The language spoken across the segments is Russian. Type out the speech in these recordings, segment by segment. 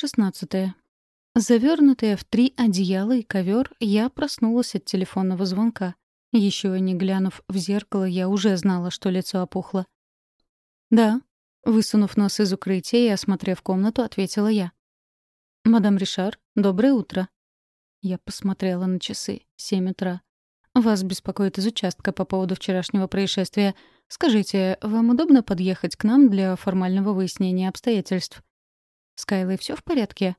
16. Завернутая в три одеяла и ковер, я проснулась от телефонного звонка. Еще не глянув в зеркало, я уже знала, что лицо опухло. «Да», — высунув нос из укрытия и осмотрев комнату, ответила я. «Мадам Ришар, доброе утро». Я посмотрела на часы. Семь утра. «Вас беспокоит из участка по поводу вчерашнего происшествия. Скажите, вам удобно подъехать к нам для формального выяснения обстоятельств?» «С Кайлой всё в порядке?»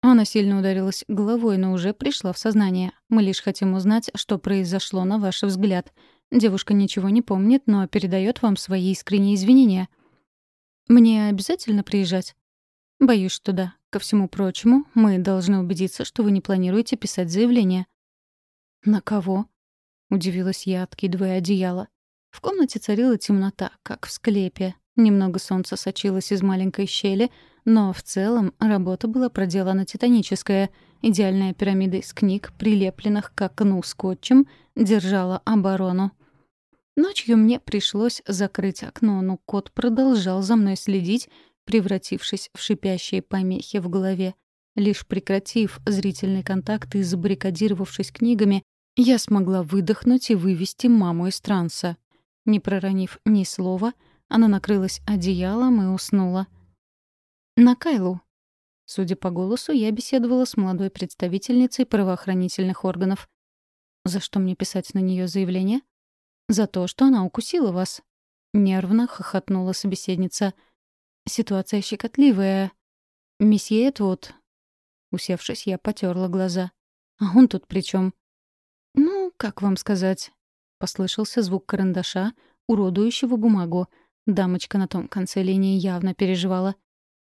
Она сильно ударилась головой, но уже пришла в сознание. Мы лишь хотим узнать, что произошло на ваш взгляд. Девушка ничего не помнит, но передает вам свои искренние извинения. Мне обязательно приезжать? Боюсь, что да. Ко всему прочему, мы должны убедиться, что вы не планируете писать заявление. На кого? Удивилась я, откидывая одеяло. В комнате царила темнота, как в склепе. Немного солнца сочилось из маленькой щели, но в целом работа была проделана титаническая. Идеальная пирамида из книг, прилепленных к окну скотчем, держала оборону. Ночью мне пришлось закрыть окно, но кот продолжал за мной следить, превратившись в шипящие помехи в голове. Лишь прекратив зрительный контакт и забаррикадировавшись книгами, я смогла выдохнуть и вывести маму из транса. Не проронив ни слова, она накрылась одеялом и уснула. «На Кайлу». Судя по голосу, я беседовала с молодой представительницей правоохранительных органов. «За что мне писать на нее заявление?» «За то, что она укусила вас». Нервно хохотнула собеседница. «Ситуация щекотливая. Месье вот...» Усевшись, я потерла глаза. «А он тут при чем? «Ну, как вам сказать?» Послышался звук карандаша, уродующего бумагу. Дамочка на том конце линии явно переживала.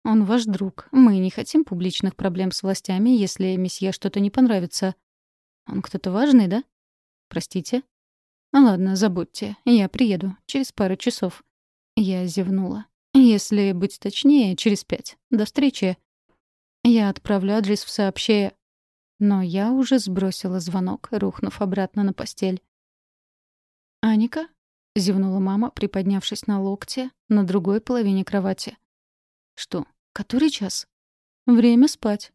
Он ваш друг. Мы не хотим публичных проблем с властями, если месье что-то не понравится. Он кто-то важный, да? Простите? Ну ладно, забудьте. Я приеду. Через пару часов. Я зевнула. Если быть точнее, через пять. До встречи. Я отправлю адрес в сообщение. Но я уже сбросила звонок, рухнув обратно на постель. «Аника?» — зевнула мама, приподнявшись на локте на другой половине кровати. Что, который час? Время спать.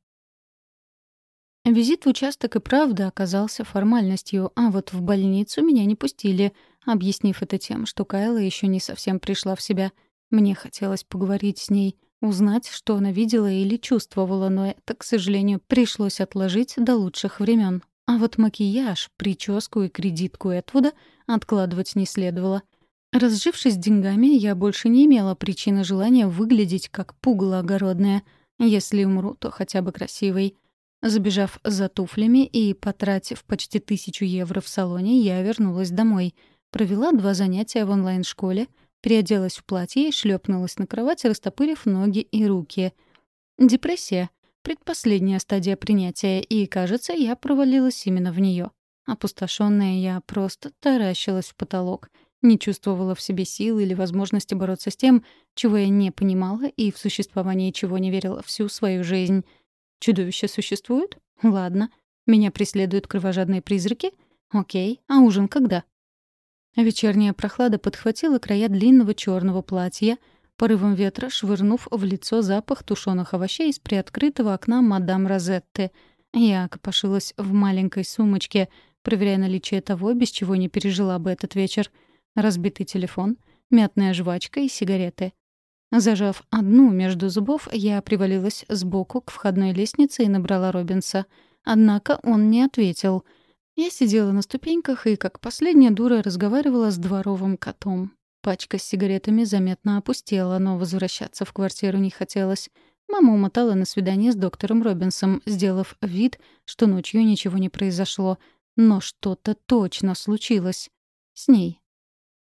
Визит в участок и правда оказался формальностью, а вот в больницу меня не пустили, объяснив это тем, что Кайла еще не совсем пришла в себя. Мне хотелось поговорить с ней, узнать, что она видела или чувствовала, но это, к сожалению, пришлось отложить до лучших времен. А вот макияж, прическу и кредитку Этвуда откладывать не следовало — Разжившись деньгами, я больше не имела причины желания выглядеть как пугало огородное. Если умру, то хотя бы красивой. Забежав за туфлями и потратив почти тысячу евро в салоне, я вернулась домой. Провела два занятия в онлайн-школе, переоделась в платье и шлепнулась на кровать, растопырив ноги и руки. Депрессия — предпоследняя стадия принятия, и, кажется, я провалилась именно в нее. Опустошенная я просто таращилась в потолок — не чувствовала в себе силы или возможности бороться с тем, чего я не понимала и в существовании чего не верила всю свою жизнь. Чудовища существуют? Ладно. Меня преследуют кровожадные призраки? Окей. А ужин когда? Вечерняя прохлада подхватила края длинного черного платья, порывом ветра швырнув в лицо запах тушеных овощей из приоткрытого окна мадам Розетты. Я копошилась в маленькой сумочке, проверяя наличие того, без чего не пережила бы этот вечер — разбитый телефон, мятная жвачка и сигареты. Зажав одну между зубов, я привалилась сбоку к входной лестнице и набрала Робинса. Однако он не ответил. Я сидела на ступеньках и, как последняя дура, разговаривала с дворовым котом. Пачка с сигаретами заметно опустела, но возвращаться в квартиру не хотелось. Мама умотала на свидание с доктором Робинсом, сделав вид, что ночью ничего не произошло. Но что-то точно случилось. С ней.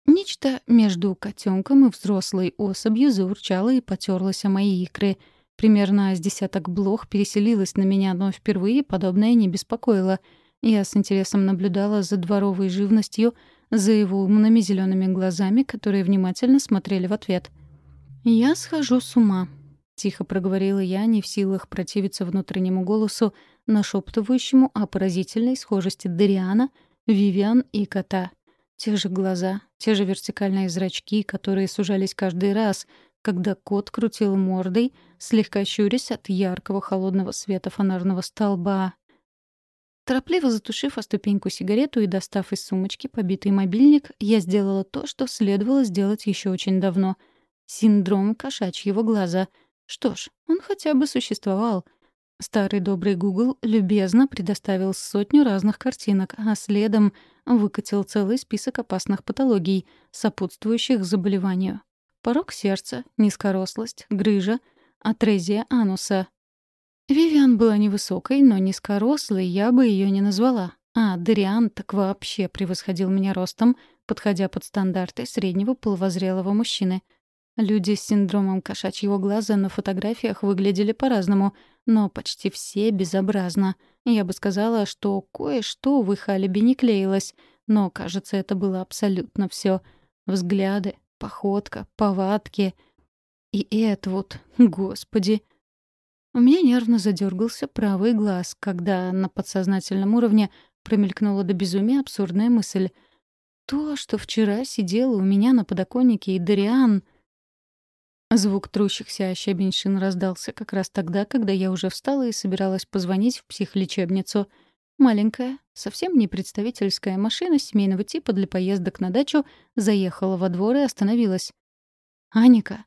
Нечто между котенком и взрослой особью заурчало и потерлось о мои икры. Примерно с десяток блох переселилось на меня, но впервые подобное не беспокоило. Я с интересом наблюдала за дворовой живностью, за его умными зелеными глазами, которые внимательно смотрели в ответ. «Я схожу с ума», — тихо проговорила я, не в силах противиться внутреннему голосу, нашептывающему о поразительной схожести Дариана, Вивиан и кота — те же глаза, те же вертикальные зрачки, которые сужались каждый раз, когда кот крутил мордой, слегка щурясь от яркого холодного света фонарного столба. Торопливо затушив о ступеньку сигарету и достав из сумочки побитый мобильник, я сделала то, что следовало сделать еще очень давно. Синдром кошачьего глаза. Что ж, он хотя бы существовал. Старый добрый Google любезно предоставил сотню разных картинок, а следом выкатил целый список опасных патологий, сопутствующих заболеванию. Порог сердца, низкорослость, грыжа, атрезия ануса. Вивиан была невысокой, но низкорослой я бы ее не назвала. А Дариан так вообще превосходил меня ростом, подходя под стандарты среднего половозрелого мужчины. Люди с синдромом кошачьего глаза на фотографиях выглядели по-разному, но почти все безобразно. Я бы сказала, что кое-что в их алиби не клеилось, но, кажется, это было абсолютно все: Взгляды, походка, повадки. И вот, господи. У меня нервно задергался правый глаз, когда на подсознательном уровне промелькнула до безумия абсурдная мысль. То, что вчера сидела у меня на подоконнике и Дариан... Звук трущихся щебень шин раздался как раз тогда, когда я уже встала и собиралась позвонить в психлечебницу — Маленькая, совсем не представительская машина семейного типа для поездок на дачу заехала во двор и остановилась. «Аника!»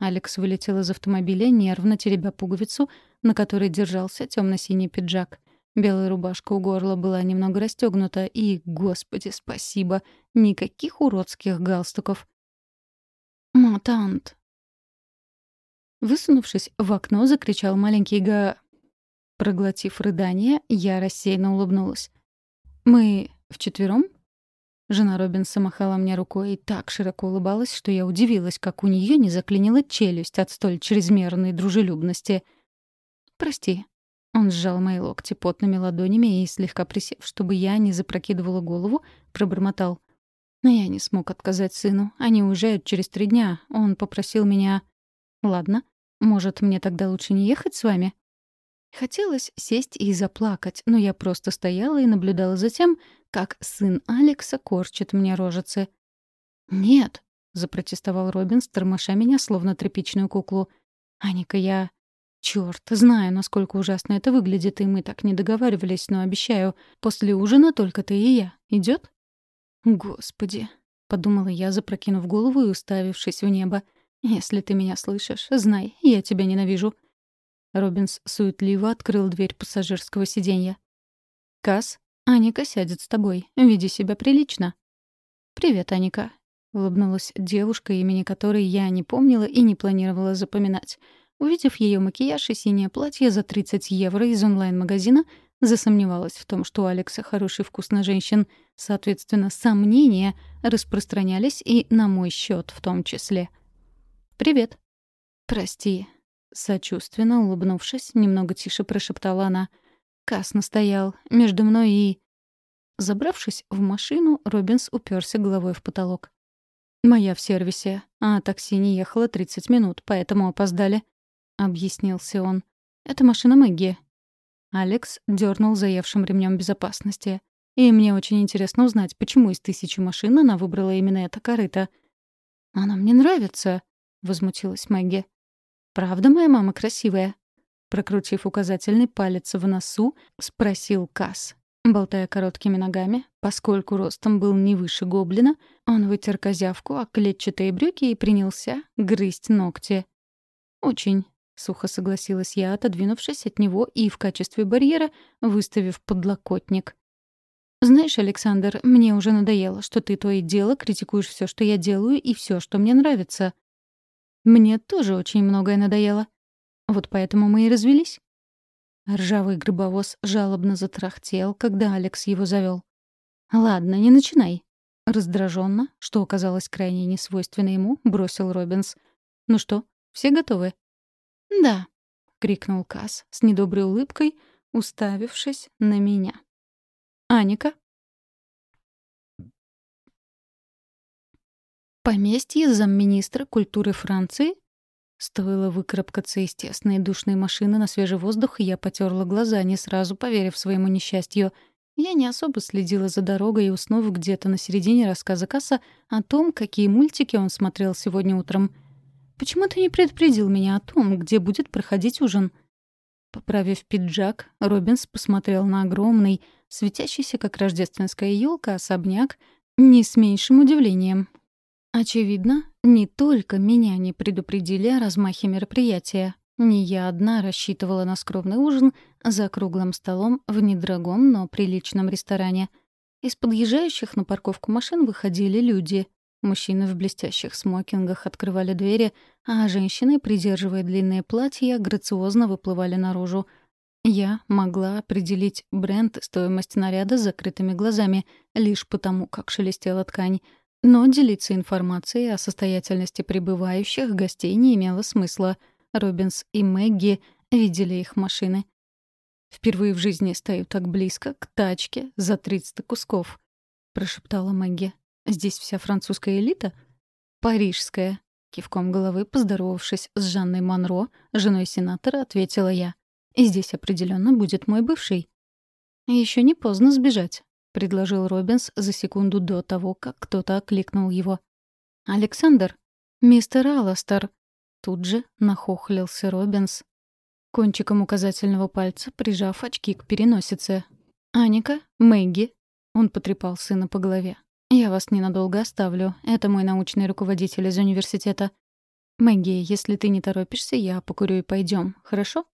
Алекс вылетел из автомобиля, нервно теребя пуговицу, на которой держался темно синий пиджак. Белая рубашка у горла была немного расстегнута, и, господи, спасибо, никаких уродских галстуков. «Матант!» Высунувшись в окно, закричал маленький Га... Проглотив рыдание, я рассеянно улыбнулась. «Мы вчетвером?» Жена Робинса махала мне рукой и так широко улыбалась, что я удивилась, как у нее не заклинила челюсть от столь чрезмерной дружелюбности. «Прости». Он сжал мои локти потными ладонями и, слегка присев, чтобы я не запрокидывала голову, пробормотал. Но я не смог отказать сыну. Они уезжают через три дня. Он попросил меня... «Ладно. Может, мне тогда лучше не ехать с вами?» Хотелось сесть и заплакать, но я просто стояла и наблюдала за тем, как сын Алекса корчит мне рожицы. «Нет», — запротестовал Робин, тормоша меня, словно тряпичную куклу. «Аника, я...» «Чёрт, знаю, насколько ужасно это выглядит, и мы так не договаривались, но обещаю, после ужина только ты и я. Идёт?» «Господи», — подумала я, запрокинув голову и уставившись в небо. «Если ты меня слышишь, знай, я тебя ненавижу». Робинс суетливо открыл дверь пассажирского сиденья. «Касс, Аника сядет с тобой. Веди себя прилично». «Привет, Аника», — улыбнулась девушка, имени которой я не помнила и не планировала запоминать. Увидев ее макияж и синее платье за 30 евро из онлайн-магазина, засомневалась в том, что у Алекса хороший вкус на женщин. Соответственно, сомнения распространялись и на мой счет в том числе. «Привет». «Прости», Сочувственно улыбнувшись, немного тише прошептала она. Кас настоял между мной и... Забравшись в машину, Робинс уперся головой в потолок. «Моя в сервисе, а такси не ехало 30 минут, поэтому опоздали», — объяснился он. «Это машина Мэгги». Алекс дернул заевшим ремнем безопасности. «И мне очень интересно узнать, почему из тысячи машин она выбрала именно это корыто». «Она мне нравится», — возмутилась Мэгги. «Правда моя мама красивая?» Прокрутив указательный палец в носу, спросил Касс. Болтая короткими ногами, поскольку ростом был не выше гоблина, он вытер козявку о клетчатые брюки и принялся грызть ногти. «Очень», — сухо согласилась я, отодвинувшись от него и в качестве барьера выставив подлокотник. «Знаешь, Александр, мне уже надоело, что ты то и дело критикуешь все, что я делаю, и все, что мне нравится. Мне тоже очень многое надоело. Вот поэтому мы и развелись. Ржавый гробовоз жалобно затрахтел, когда Алекс его завел. «Ладно, не начинай». Раздраженно, что оказалось крайне несвойственно ему, бросил Робинс. «Ну что, все готовы?» «Да», — крикнул Касс с недоброй улыбкой, уставившись на меня. «Аника?» Поместье замминистра культуры Франции? Стоило выкарабкаться из тесной душной машины на свежий воздух, и я потерла глаза, не сразу поверив своему несчастью. Я не особо следила за дорогой и уснув где-то на середине рассказа Касса о том, какие мультики он смотрел сегодня утром. почему ты не предупредил меня о том, где будет проходить ужин?» Поправив пиджак, Робинс посмотрел на огромный, светящийся как рождественская елка особняк, не с меньшим удивлением. Очевидно, не только меня не предупредили о размахе мероприятия. Не я одна рассчитывала на скромный ужин за круглым столом в недорогом, но приличном ресторане. Из подъезжающих на парковку машин выходили люди. Мужчины в блестящих смокингах открывали двери, а женщины, придерживая длинные платья, грациозно выплывали наружу. Я могла определить бренд стоимость наряда с закрытыми глазами, лишь потому, как шелестела ткань. Но делиться информацией о состоятельности прибывающих гостей не имело смысла. Робинс и Мэгги видели их машины. «Впервые в жизни стою так близко к тачке за 300 кусков», — прошептала Мэгги. Здесь вся французская элита? Парижская. Кивком головы, поздоровавшись с Жанной Монро, женой сенатора, ответила я. И здесь определенно будет мой бывший. Еще не поздно сбежать, предложил Робинс за секунду до того, как кто-то окликнул его. Александр, мистер Аластер. Тут же нахохлился Робинс, кончиком указательного пальца прижав очки к переносице. «Аника, Мэгги», — он потрепал сына по голове. «Я вас ненадолго оставлю. Это мой научный руководитель из университета. Мэгги, если ты не торопишься, я покурю и пойдем, хорошо?»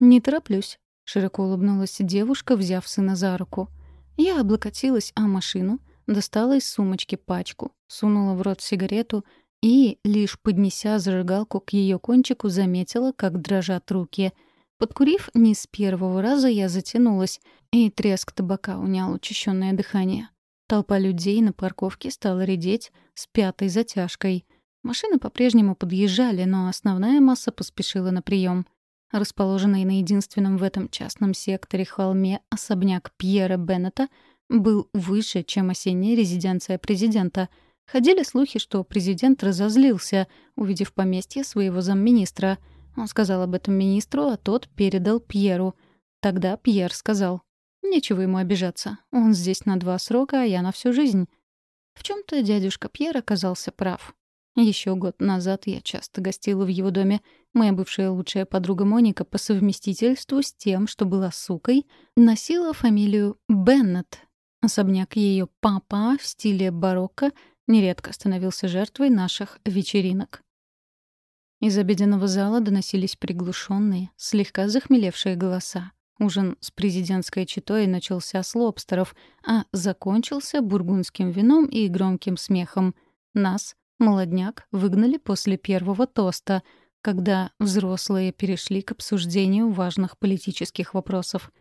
«Не тороплюсь», — широко улыбнулась девушка, взяв сына за руку. Я облокотилась о машину, достала из сумочки пачку, сунула в рот сигарету и, лишь поднеся зажигалку к ее кончику, заметила, как дрожат руки. Подкурив не с первого раза, я затянулась, и треск табака унял учащенное дыхание. Толпа людей на парковке стала редеть с пятой затяжкой. Машины по-прежнему подъезжали, но основная масса поспешила на прием. Расположенный на единственном в этом частном секторе холме особняк Пьера Беннета был выше, чем осенняя резиденция президента. Ходили слухи, что президент разозлился, увидев поместье своего замминистра. Он сказал об этом министру, а тот передал Пьеру. Тогда Пьер сказал Нечего ему обижаться. Он здесь на два срока, а я на всю жизнь. В чем то дядюшка Пьер оказался прав. Еще год назад я часто гостила в его доме. Моя бывшая лучшая подруга Моника по совместительству с тем, что была сукой, носила фамилию Беннет. Особняк ее папа в стиле барокко нередко становился жертвой наших вечеринок. Из обеденного зала доносились приглушенные, слегка захмелевшие голоса. Ужин с президентской читой начался с лобстеров, а закончился бургундским вином и громким смехом. Нас, молодняк, выгнали после первого тоста, когда взрослые перешли к обсуждению важных политических вопросов.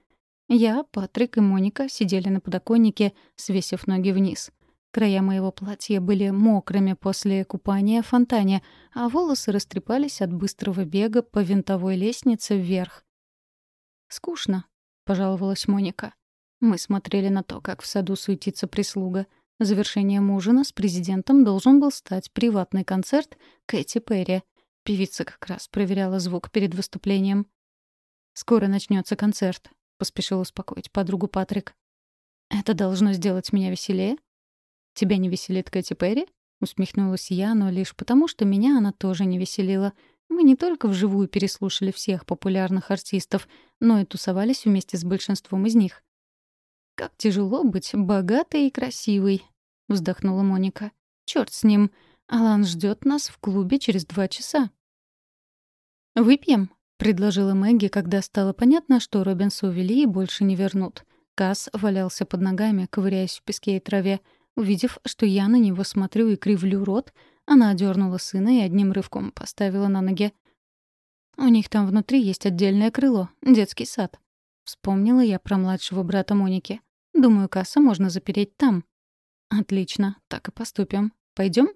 Я, Патрик и Моника сидели на подоконнике, свесив ноги вниз. Края моего платья были мокрыми после купания в фонтане, а волосы растрепались от быстрого бега по винтовой лестнице вверх. «Скучно», — пожаловалась Моника. Мы смотрели на то, как в саду суетится прислуга. Завершением ужина с президентом должен был стать приватный концерт Кэти Перри. Певица как раз проверяла звук перед выступлением. «Скоро начнется концерт», — поспешил успокоить подругу Патрик. «Это должно сделать меня веселее?» «Тебя не веселит Кэти Перри?» — усмехнулась я, но лишь потому, что меня она тоже не веселила — мы не только вживую переслушали всех популярных артистов, но и тусовались вместе с большинством из них. «Как тяжело быть богатой и красивой», — вздохнула Моника. «Чёрт с ним. Алан ждёт нас в клубе через два часа». «Выпьем?» — предложила Мэгги, когда стало понятно, что Робинса увели и больше не вернут. Касс валялся под ногами, ковыряясь в песке и траве. Увидев, что я на него смотрю и кривлю рот, она одернула сына и одним рывком поставила на ноги. «У них там внутри есть отдельное крыло, детский сад». Вспомнила я про младшего брата Моники. «Думаю, касса можно запереть там». «Отлично, так и поступим. Пойдем?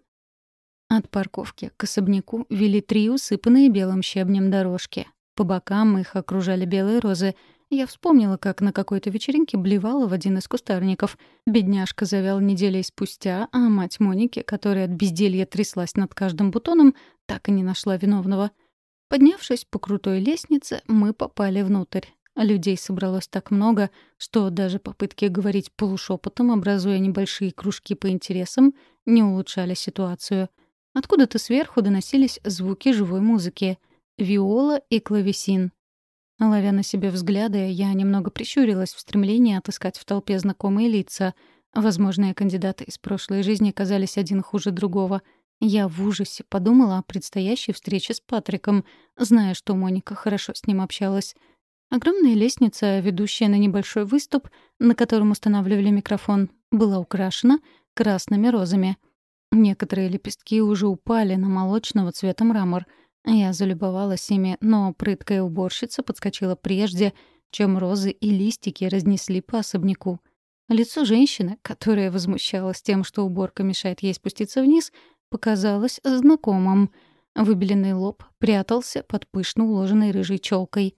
От парковки к особняку вели три усыпанные белым щебнем дорожки. По бокам их окружали белые розы — я вспомнила, как на какой-то вечеринке блевала в один из кустарников. Бедняжка завял неделей спустя, а мать Моники, которая от безделья тряслась над каждым бутоном, так и не нашла виновного. Поднявшись по крутой лестнице, мы попали внутрь. Людей собралось так много, что даже попытки говорить полушепотом, образуя небольшие кружки по интересам, не улучшали ситуацию. Откуда-то сверху доносились звуки живой музыки — виола и клавесин. Ловя на себе взгляды, я немного прищурилась в стремлении отыскать в толпе знакомые лица. Возможные кандидаты из прошлой жизни казались один хуже другого. Я в ужасе подумала о предстоящей встрече с Патриком, зная, что Моника хорошо с ним общалась. Огромная лестница, ведущая на небольшой выступ, на котором устанавливали микрофон, была украшена красными розами. Некоторые лепестки уже упали на молочного цвета мрамор. Я залюбовалась ими, но прыткая уборщица подскочила прежде, чем розы и листики разнесли по особняку. Лицо женщины, которая возмущалась тем, что уборка мешает ей спуститься вниз, показалось знакомым. Выбеленный лоб прятался под пышно уложенной рыжей челкой.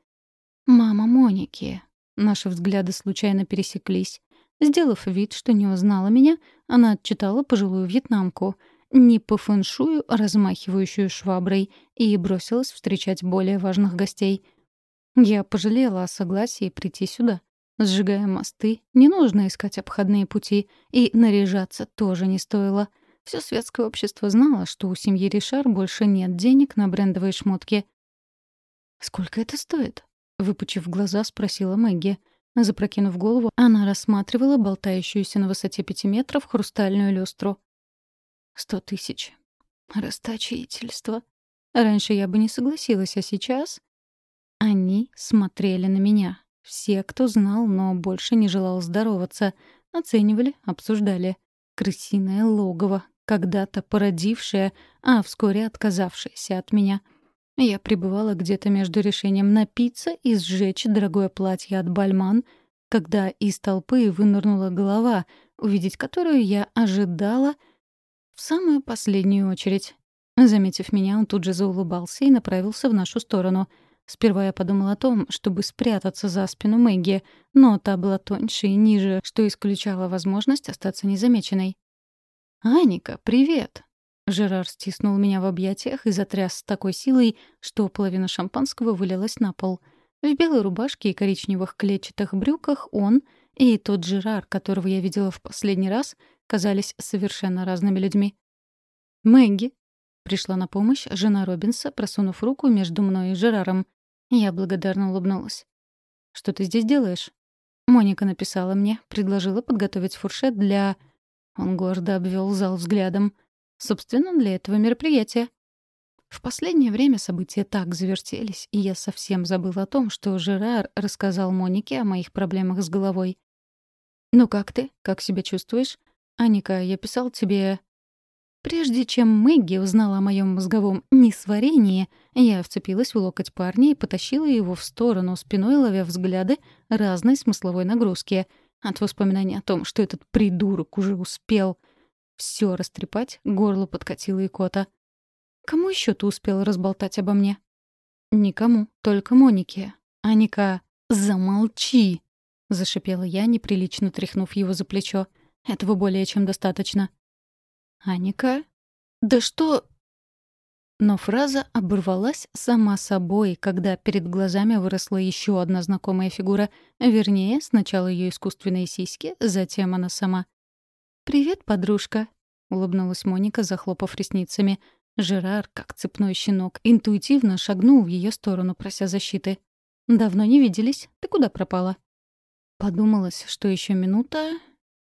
«Мама Моники». Наши взгляды случайно пересеклись. Сделав вид, что не узнала меня, она отчитала пожилую вьетнамку, не по фэншую, размахивающую шваброй, и бросилась встречать более важных гостей. Я пожалела о согласии прийти сюда. Сжигая мосты, не нужно искать обходные пути, и наряжаться тоже не стоило. Все светское общество знало, что у семьи Ришар больше нет денег на брендовые шмотки. «Сколько это стоит?» — выпучив глаза, спросила Мэгги. Запрокинув голову, она рассматривала болтающуюся на высоте пяти метров хрустальную люстру. «Сто тысяч. Расточительство. Раньше я бы не согласилась, а сейчас...» Они смотрели на меня. Все, кто знал, но больше не желал здороваться. Оценивали, обсуждали. Крысиное логово, когда-то породившее, а вскоре отказавшееся от меня — я пребывала где-то между решением напиться и сжечь дорогое платье от Бальман, когда из толпы вынырнула голова, увидеть которую я ожидала в самую последнюю очередь. Заметив меня, он тут же заулыбался и направился в нашу сторону. Сперва я подумала о том, чтобы спрятаться за спину Мэгги, но та была тоньше и ниже, что исключало возможность остаться незамеченной. «Аника, привет!» Жерар стиснул меня в объятиях и затряс с такой силой, что половина шампанского вылилась на пол. В белой рубашке и коричневых клетчатых брюках он и тот Жерар, которого я видела в последний раз, казались совершенно разными людьми. «Мэгги», — пришла на помощь жена Робинса, просунув руку между мной и Жераром. Я благодарно улыбнулась. «Что ты здесь делаешь?» Моника написала мне, предложила подготовить фуршет для... Он гордо обвел зал взглядом — Собственно, для этого мероприятия. В последнее время события так завертелись, и я совсем забыла о том, что Жерар рассказал Монике о моих проблемах с головой. «Ну как ты? Как себя чувствуешь? Аника, я писал тебе...» Прежде чем Мэгги узнала о моем мозговом несварении, я вцепилась в локоть парня и потащила его в сторону, спиной ловя взгляды разной смысловой нагрузки. От воспоминания о том, что этот придурок уже успел все растрепать, горло подкатило икота. «Кому еще ты успел разболтать обо мне?» «Никому, только Монике. Аника, замолчи!» — зашипела я, неприлично тряхнув его за плечо. «Этого более чем достаточно». «Аника? Да что...» Но фраза оборвалась сама собой, когда перед глазами выросла еще одна знакомая фигура. Вернее, сначала ее искусственные сиськи, затем она сама. «Привет, подружка», — улыбнулась Моника, захлопав ресницами. Жерар, как цепной щенок, интуитивно шагнул в ее сторону, прося защиты. «Давно не виделись. Ты куда пропала?» Подумалось, что еще минута,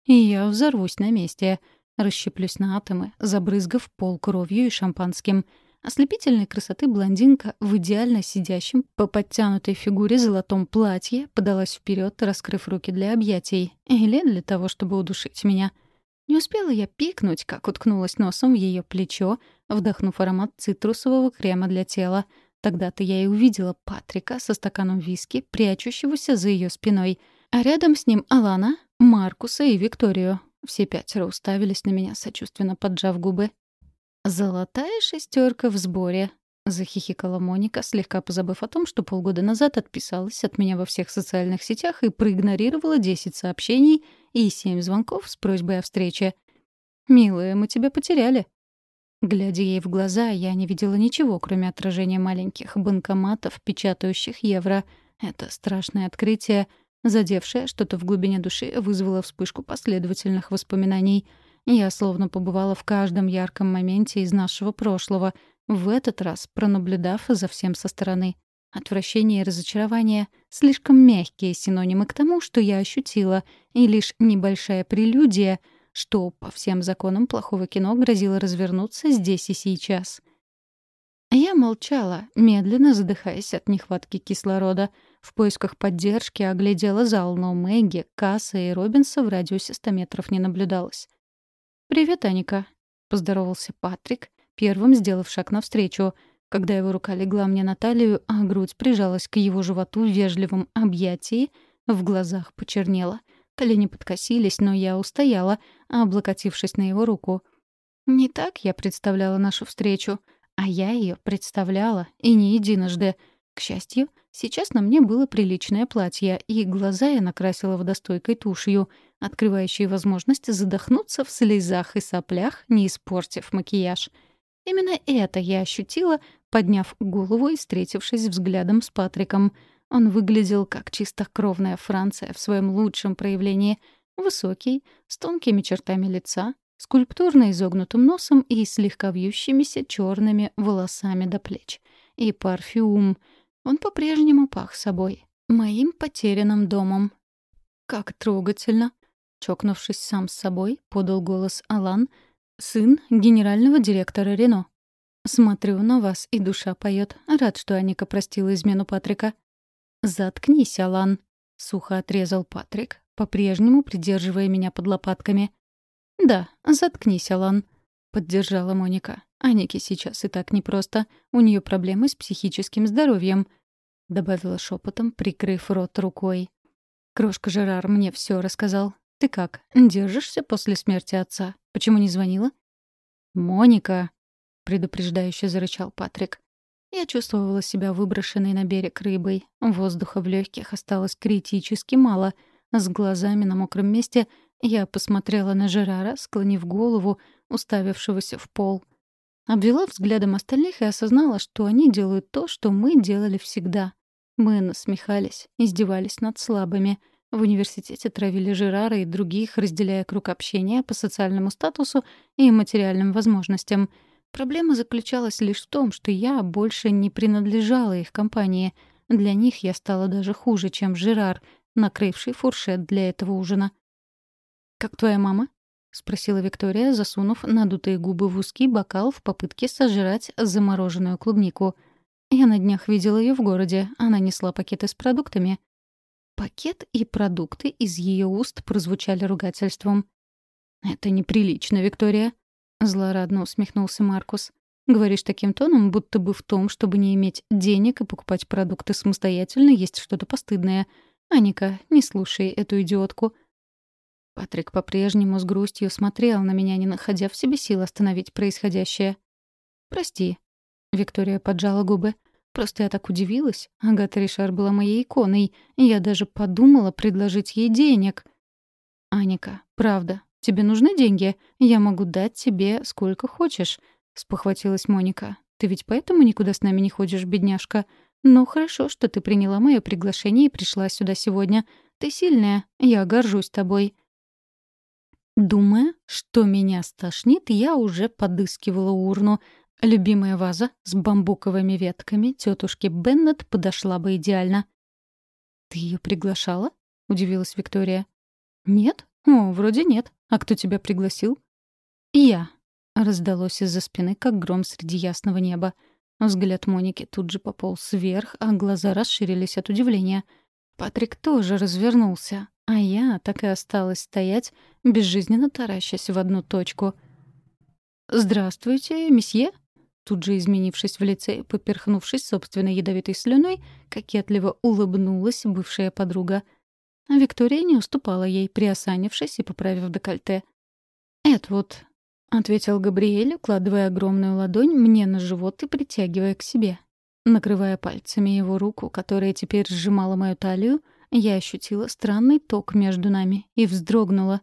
и я взорвусь на месте. Расщеплюсь на атомы, забрызгав пол кровью и шампанским. Ослепительной красоты блондинка в идеально сидящем по подтянутой фигуре золотом платье подалась вперед, раскрыв руки для объятий. Или для того, чтобы удушить меня — не успела я пикнуть, как уткнулась носом в ее плечо, вдохнув аромат цитрусового крема для тела. Тогда-то я и увидела Патрика со стаканом виски, прячущегося за ее спиной. А рядом с ним Алана, Маркуса и Викторию. Все пятеро уставились на меня, сочувственно поджав губы. «Золотая шестерка в сборе», — захихикала Моника, слегка позабыв о том, что полгода назад отписалась от меня во всех социальных сетях и проигнорировала 10 сообщений и семь звонков с просьбой о встрече. «Милая, мы тебя потеряли». Глядя ей в глаза, я не видела ничего, кроме отражения маленьких банкоматов, печатающих евро. Это страшное открытие, задевшее что-то в глубине души, вызвало вспышку последовательных воспоминаний. Я словно побывала в каждом ярком моменте из нашего прошлого, в этот раз пронаблюдав за всем со стороны. Отвращение и разочарование — слишком мягкие синонимы к тому, что я ощутила, и лишь небольшая прелюдия, что по всем законам плохого кино грозило развернуться здесь и сейчас. Я молчала, медленно задыхаясь от нехватки кислорода. В поисках поддержки оглядела зал, но Мэгги, Касса и Робинса в радиусе 100 метров не наблюдалось. «Привет, Аника», — поздоровался Патрик, первым сделав шаг навстречу — когда его рука легла мне на талию, а грудь прижалась к его животу в вежливом объятии, в глазах почернело. Колени подкосились, но я устояла, облокотившись на его руку. Не так я представляла нашу встречу, а я ее представляла, и не единожды. К счастью, сейчас на мне было приличное платье, и глаза я накрасила водостойкой тушью, открывающей возможность задохнуться в слезах и соплях, не испортив макияж — Именно это я ощутила, подняв голову и встретившись взглядом с Патриком. Он выглядел как чистокровная Франция в своем лучшем проявлении. Высокий, с тонкими чертами лица, скульптурно изогнутым носом и слегка вьющимися черными волосами до плеч. И парфюм. Он по-прежнему пах собой. Моим потерянным домом. «Как трогательно!» Чокнувшись сам с собой, подал голос Алан — сын генерального директора Рено. Смотрю на вас, и душа поет. Рад, что Аника простила измену Патрика. «Заткнись, Алан», — сухо отрезал Патрик, по-прежнему придерживая меня под лопатками. «Да, заткнись, Алан», — поддержала Моника. «Анике сейчас и так непросто. У нее проблемы с психическим здоровьем», — добавила шепотом, прикрыв рот рукой. «Крошка Жерар мне все рассказал. Ты как, держишься после смерти отца? Почему не звонила?» «Моника!» — предупреждающе зарычал Патрик. Я чувствовала себя выброшенной на берег рыбой. Воздуха в легких осталось критически мало. С глазами на мокром месте я посмотрела на Жерара, склонив голову, уставившегося в пол. Обвела взглядом остальных и осознала, что они делают то, что мы делали всегда. Мы насмехались, издевались над слабыми — в университете травили Жерара и других, разделяя круг общения по социальному статусу и материальным возможностям. Проблема заключалась лишь в том, что я больше не принадлежала их компании. Для них я стала даже хуже, чем Жерар, накрывший фуршет для этого ужина. «Как твоя мама?» — спросила Виктория, засунув надутые губы в узкий бокал в попытке сожрать замороженную клубнику. Я на днях видела ее в городе. Она несла пакеты с продуктами. Пакет и продукты из ее уст прозвучали ругательством. «Это неприлично, Виктория», — злорадно усмехнулся Маркус. «Говоришь таким тоном, будто бы в том, чтобы не иметь денег и покупать продукты самостоятельно, есть что-то постыдное. Аника, не слушай эту идиотку». Патрик по-прежнему с грустью смотрел на меня, не находя в себе сил остановить происходящее. «Прости». Виктория поджала губы. Просто я так удивилась. Агата Ришар была моей иконой. Я даже подумала предложить ей денег. «Аника, правда, тебе нужны деньги? Я могу дать тебе сколько хочешь», — спохватилась Моника. «Ты ведь поэтому никуда с нами не ходишь, бедняжка? Ну, хорошо, что ты приняла мое приглашение и пришла сюда сегодня. Ты сильная, я горжусь тобой». Думая, что меня стошнит, я уже подыскивала урну, Любимая ваза с бамбуковыми ветками тетушки Беннет подошла бы идеально. «Ты ее приглашала?» — удивилась Виктория. «Нет? О, вроде нет. А кто тебя пригласил?» «Я», — раздалось из-за спины, как гром среди ясного неба. Взгляд Моники тут же пополз вверх, а глаза расширились от удивления. Патрик тоже развернулся, а я так и осталась стоять, безжизненно таращась в одну точку. «Здравствуйте, месье?» Тут же изменившись в лице и поперхнувшись собственной ядовитой слюной, кокетливо улыбнулась бывшая подруга. А Виктория не уступала ей, приосанившись и поправив декольте. «Это вот», — ответил Габриэль, укладывая огромную ладонь мне на живот и притягивая к себе. Накрывая пальцами его руку, которая теперь сжимала мою талию, я ощутила странный ток между нами и вздрогнула.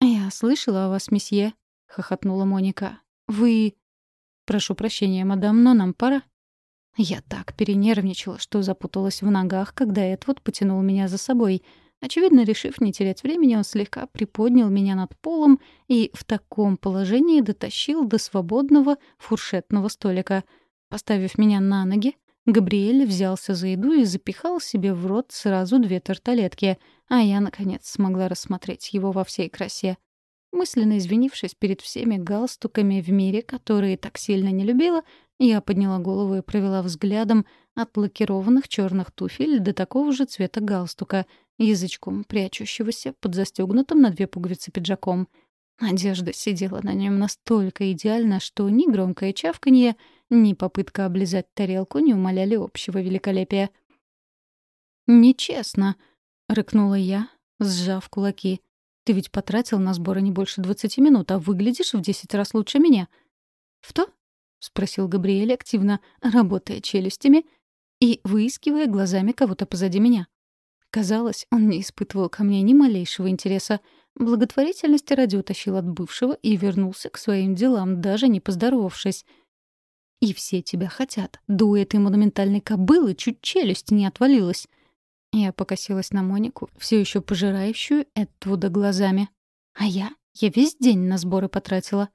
«Я слышала о вас, месье», — хохотнула Моника. «Вы...» «Прошу прощения, мадам, но нам пора». Я так перенервничала, что запуталась в ногах, когда Эдвуд потянул меня за собой. Очевидно, решив не терять времени, он слегка приподнял меня над полом и в таком положении дотащил до свободного фуршетного столика. Поставив меня на ноги, Габриэль взялся за еду и запихал себе в рот сразу две тарталетки, а я, наконец, смогла рассмотреть его во всей красе. Мысленно извинившись перед всеми галстуками в мире, которые так сильно не любила, я подняла голову и провела взглядом от лакированных черных туфель до такого же цвета галстука, язычком прячущегося под застегнутым на две пуговицы пиджаком. Одежда сидела на нем настолько идеально, что ни громкое чавканье, ни попытка облизать тарелку не умаляли общего великолепия. «Нечестно», — рыкнула я, сжав кулаки. «Ты ведь потратил на сборы не больше двадцати минут, а выглядишь в десять раз лучше меня». «В то?» — спросил Габриэль, активно работая челюстями и выискивая глазами кого-то позади меня. Казалось, он не испытывал ко мне ни малейшего интереса. Благотворительности ради утащил от бывшего и вернулся к своим делам, даже не поздоровавшись. «И все тебя хотят. У этой монументальной кобылы чуть челюсть не отвалилась». Я покосилась на Монику, все еще пожирающую оттуда глазами. А я? Я весь день на сборы потратила.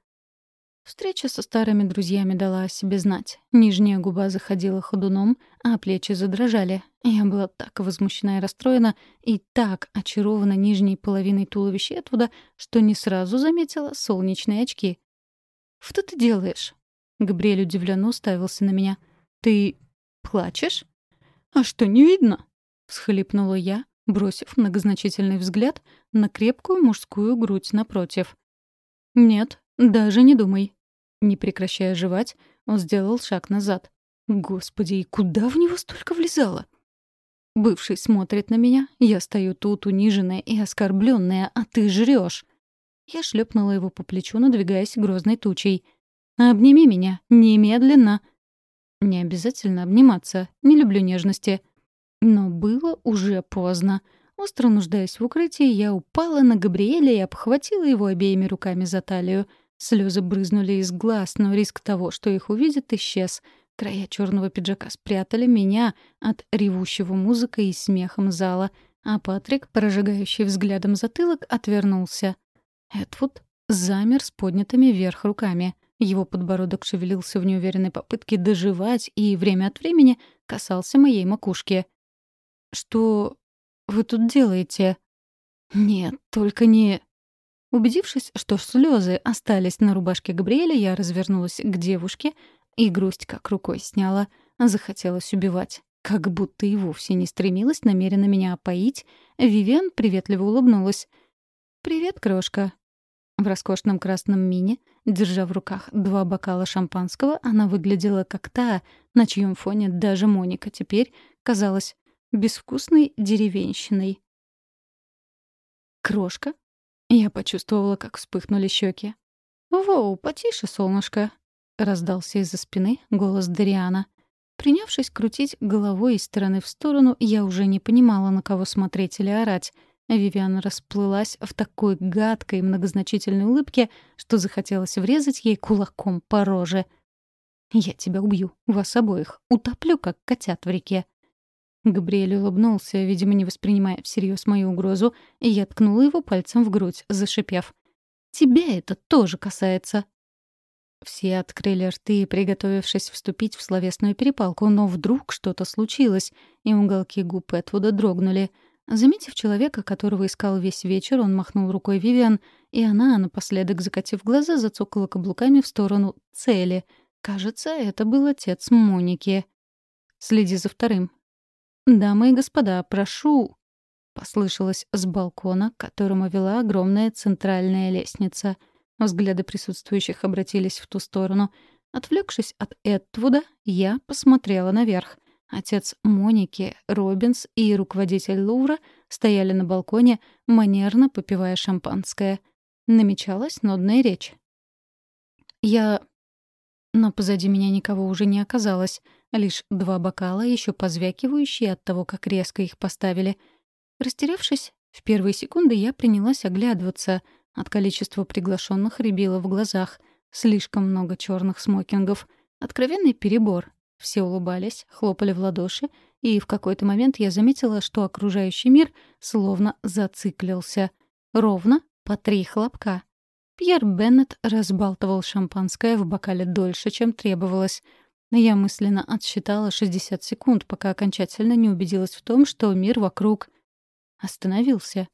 Встреча со старыми друзьями дала о себе знать. Нижняя губа заходила ходуном, а плечи задрожали. Я была так возмущена и расстроена, и так очарована нижней половиной туловища Этвуда, что не сразу заметила солнечные очки. «Что ты делаешь?» Габриэль удивленно уставился на меня. «Ты плачешь?» «А что, не видно?» — всхлипнула я, бросив многозначительный взгляд на крепкую мужскую грудь напротив. «Нет, даже не думай». Не прекращая жевать, он сделал шаг назад. «Господи, и куда в него столько влезало?» Бывший смотрит на меня, я стою тут униженная и оскорбленная, а ты жрешь. Я шлепнула его по плечу, надвигаясь грозной тучей — Обними меня, немедленно. Не обязательно обниматься, не люблю нежности. Но было уже поздно. Остро нуждаясь в укрытии, я упала на Габриэля и обхватила его обеими руками за талию. Слезы брызнули из глаз, но риск того, что их увидят, исчез. Края черного пиджака спрятали меня от ревущего музыкой и смехом зала, а Патрик, прожигающий взглядом затылок, отвернулся. Эдвуд замер с поднятыми вверх руками — его подбородок шевелился в неуверенной попытке доживать и время от времени касался моей макушки. «Что вы тут делаете?» «Нет, только не...» Убедившись, что слезы остались на рубашке Габриэля, я развернулась к девушке и грусть как рукой сняла. Захотелось убивать. Как будто и вовсе не стремилась намеренно меня опоить, Вивиан приветливо улыбнулась. «Привет, крошка». В роскошном красном мини, держа в руках два бокала шампанского, она выглядела как та, на чьем фоне даже Моника теперь казалась безвкусной деревенщиной. «Крошка?» Я почувствовала, как вспыхнули щеки. «Воу, потише, солнышко!» — раздался из-за спины голос Дариана. Принявшись крутить головой из стороны в сторону, я уже не понимала, на кого смотреть или орать — Вивиан расплылась в такой гадкой многозначительной улыбке, что захотелось врезать ей кулаком по роже. «Я тебя убью, вас обоих, утоплю, как котят в реке». Габриэль улыбнулся, видимо, не воспринимая всерьез мою угрозу, и я ткнула его пальцем в грудь, зашипев. «Тебя это тоже касается». Все открыли рты, приготовившись вступить в словесную перепалку, но вдруг что-то случилось, и уголки губ Этвуда дрогнули — Заметив человека, которого искал весь вечер, он махнул рукой Вивиан, и она, напоследок закатив глаза, зацокала каблуками в сторону цели. Кажется, это был отец Моники. «Следи за вторым». «Дамы и господа, прошу...» — послышалось с балкона, к которому вела огромная центральная лестница. Взгляды присутствующих обратились в ту сторону. Отвлекшись от Эдвуда, я посмотрела наверх — Отец Моники, Робинс и руководитель Лувра стояли на балконе, манерно попивая шампанское. Намечалась нудная речь. Я... Но позади меня никого уже не оказалось. Лишь два бокала, еще позвякивающие от того, как резко их поставили. Растерявшись, в первые секунды я принялась оглядываться. От количества приглашенных рябило в глазах. Слишком много черных смокингов. Откровенный перебор. Все улыбались, хлопали в ладоши, и в какой-то момент я заметила, что окружающий мир словно зациклился. Ровно по три хлопка. Пьер Беннет разбалтывал шампанское в бокале дольше, чем требовалось. Я мысленно отсчитала 60 секунд, пока окончательно не убедилась в том, что мир вокруг остановился.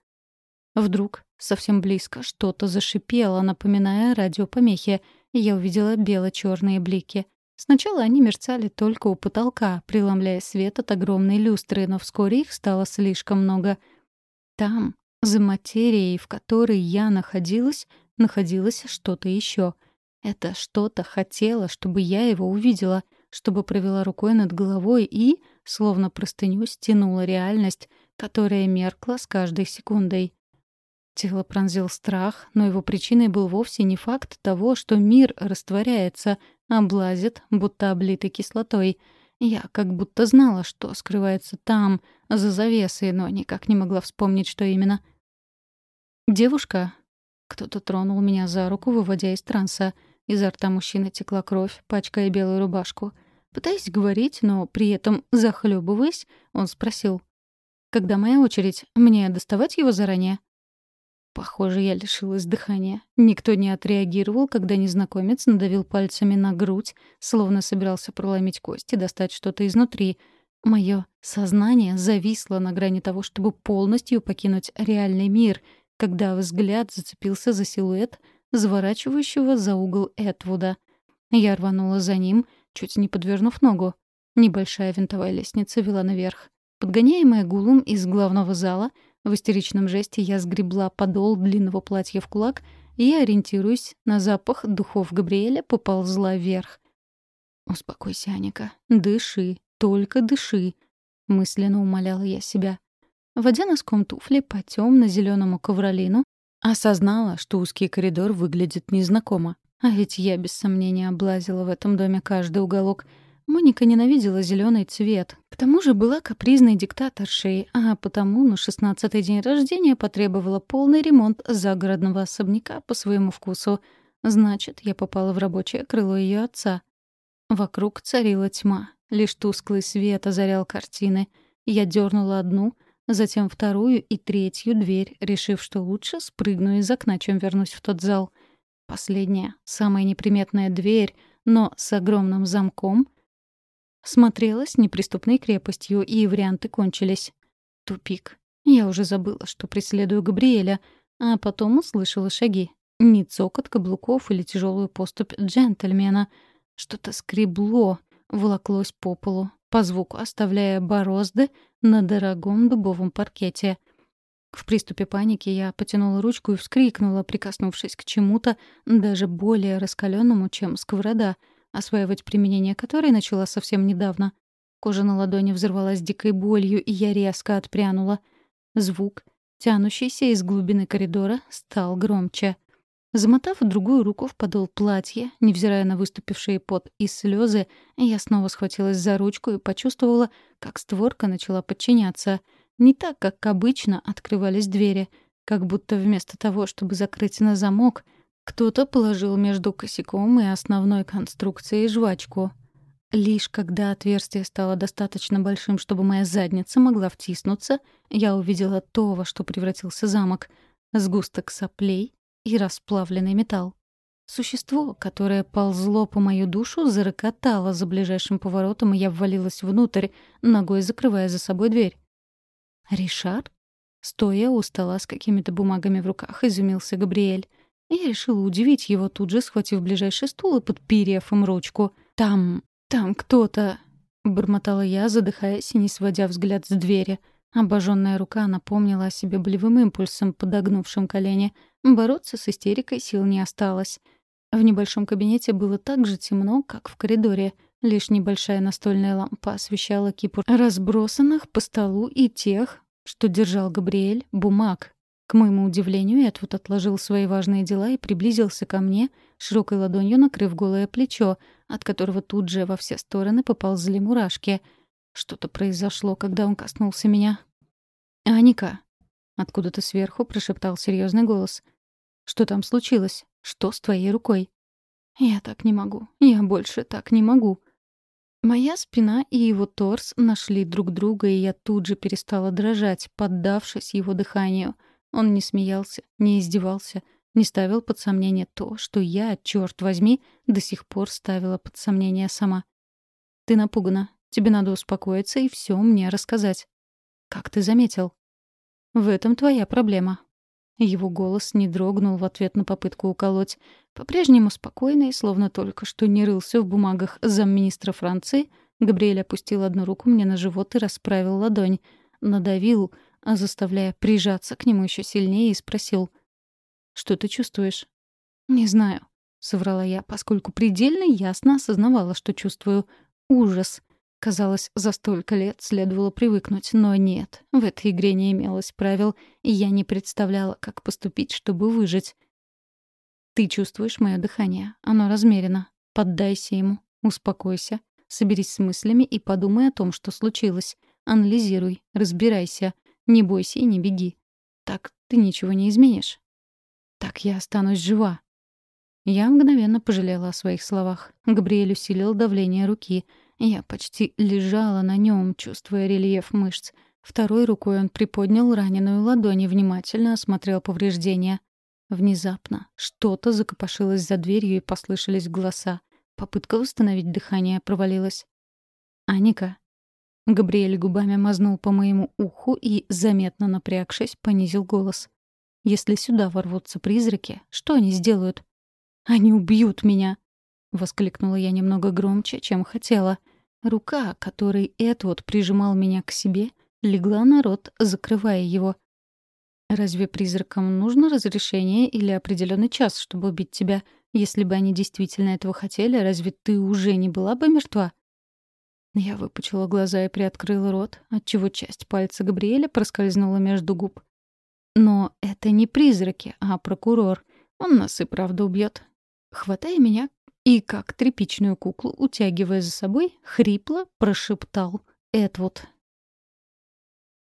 Вдруг, совсем близко, что-то зашипело, напоминая радиопомехи, и я увидела бело черные блики. Сначала они мерцали только у потолка, преломляя свет от огромной люстры, но вскоре их стало слишком много. Там, за материей, в которой я находилась, находилось что-то еще. Это что-то хотело, чтобы я его увидела, чтобы провела рукой над головой и, словно простыню, стянула реальность, которая меркла с каждой секундой. Тело пронзил страх, но его причиной был вовсе не факт того, что мир растворяется, облазит, будто облитый кислотой. Я как будто знала, что скрывается там, за завесой, но никак не могла вспомнить, что именно. Девушка, кто-то тронул меня за руку, выводя из транса. Изо рта мужчины текла кровь, пачкая белую рубашку. Пытаясь говорить, но при этом захлебываясь, он спросил. «Когда моя очередь? Мне доставать его заранее?» Похоже, я лишилась дыхания. Никто не отреагировал, когда незнакомец надавил пальцами на грудь, словно собирался проломить кость и достать что-то изнутри. Мое сознание зависло на грани того, чтобы полностью покинуть реальный мир — когда взгляд зацепился за силуэт, заворачивающего за угол Этвуда. Я рванула за ним, чуть не подвернув ногу. Небольшая винтовая лестница вела наверх. Подгоняемая гулом из главного зала, в истеричном жесте я сгребла подол длинного платья в кулак и, ориентируясь на запах духов Габриэля, поползла вверх. «Успокойся, Аника. Дыши, только дыши», — мысленно умоляла я себя. Водя носком туфли по темно-зеленому ковролину, осознала, что узкий коридор выглядит незнакомо. А ведь я без сомнения облазила в этом доме каждый уголок. Моника ненавидела зеленый цвет. К тому же была капризной диктаторшей, а потому на шестнадцатый день рождения потребовала полный ремонт загородного особняка по своему вкусу. Значит, я попала в рабочее крыло ее отца. Вокруг царила тьма. Лишь тусклый свет озарял картины. Я дернула одну — затем вторую и третью дверь, решив, что лучше спрыгну из окна, чем вернусь в тот зал. Последняя, самая неприметная дверь, но с огромным замком, смотрелась неприступной крепостью, и варианты кончились. Тупик. Я уже забыла, что преследую Габриэля, а потом услышала шаги. Не цокот каблуков или тяжелую поступь джентльмена. Что-то скребло, волоклось по полу, по звуку оставляя борозды на дорогом дубовом паркете. В приступе паники я потянула ручку и вскрикнула, прикоснувшись к чему-то даже более раскаленному, чем сковорода, осваивать применение которой начала совсем недавно. Кожа на ладони взорвалась дикой болью, и я резко отпрянула. Звук, тянущийся из глубины коридора, стал громче. Замотав другую руку в подол платья, невзирая на выступившие пот и слезы, я снова схватилась за ручку и почувствовала, как створка начала подчиняться. Не так, как обычно открывались двери, как будто вместо того, чтобы закрыть на замок, кто-то положил между косяком и основной конструкцией жвачку. Лишь когда отверстие стало достаточно большим, чтобы моя задница могла втиснуться, я увидела то, во что превратился замок — сгусток соплей, и расплавленный металл. Существо, которое ползло по мою душу, зарокотало за ближайшим поворотом, и я ввалилась внутрь, ногой закрывая за собой дверь. «Ришар?» Стоя у стола с какими-то бумагами в руках, изумился Габриэль. Я решила удивить его, тут же схватив ближайший стул и подперев им ручку. «Там... там кто-то...» — бормотала я, задыхаясь и не сводя взгляд с двери — Обожженная рука напомнила о себе болевым импульсом, подогнувшим колени. Бороться с истерикой сил не осталось. В небольшом кабинете было так же темно, как в коридоре. Лишь небольшая настольная лампа освещала кипу разбросанных по столу и тех, что держал Габриэль, бумаг. К моему удивлению, Эдвуд отложил свои важные дела и приблизился ко мне, широкой ладонью накрыв голое плечо, от которого тут же во все стороны поползли мурашки. Что-то произошло, когда он коснулся меня. «Аника!» — откуда-то сверху прошептал серьезный голос. «Что там случилось? Что с твоей рукой?» «Я так не могу. Я больше так не могу». Моя спина и его торс нашли друг друга, и я тут же перестала дрожать, поддавшись его дыханию. Он не смеялся, не издевался, не ставил под сомнение то, что я, черт возьми, до сих пор ставила под сомнение сама. «Ты напугана. Тебе надо успокоиться и все мне рассказать». «Как ты заметил?» «В этом твоя проблема». Его голос не дрогнул в ответ на попытку уколоть. По-прежнему спокойный, словно только что не рылся в бумагах замминистра Франции, Габриэль опустил одну руку мне на живот и расправил ладонь. Надавил, заставляя прижаться к нему еще сильнее, и спросил. «Что ты чувствуешь?» «Не знаю», — соврала я, поскольку предельно ясно осознавала, что чувствую. Ужас. Казалось, за столько лет следовало привыкнуть, но нет. В этой игре не имелось правил, и я не представляла, как поступить, чтобы выжить. Ты чувствуешь мое дыхание. Оно размерено. Поддайся ему. Успокойся. Соберись с мыслями и подумай о том, что случилось. Анализируй. Разбирайся. Не бойся и не беги. Так ты ничего не изменишь. Так я останусь жива. Я мгновенно пожалела о своих словах. Габриэль усилил давление руки. Я почти лежала на нем, чувствуя рельеф мышц. Второй рукой он приподнял раненую ладонь и внимательно осмотрел повреждения. Внезапно что-то закопошилось за дверью и послышались голоса. Попытка восстановить дыхание провалилась. «Аника». Габриэль губами мазнул по моему уху и, заметно напрягшись, понизил голос. «Если сюда ворвутся призраки, что они сделают?» «Они убьют меня!» — воскликнула я немного громче, чем хотела. Рука, которой Эдвуд прижимал меня к себе, легла на рот, закрывая его — Разве призракам нужно разрешение или определенный час, чтобы убить тебя? Если бы они действительно этого хотели, разве ты уже не была бы мертва? Я выпучила глаза и приоткрыла рот, отчего часть пальца Габриэля проскользнула между губ. Но это не призраки, а прокурор. Он нас и правда убьет. Хватая меня и, как тряпичную куклу, утягивая за собой, хрипло прошептал Эдвуд.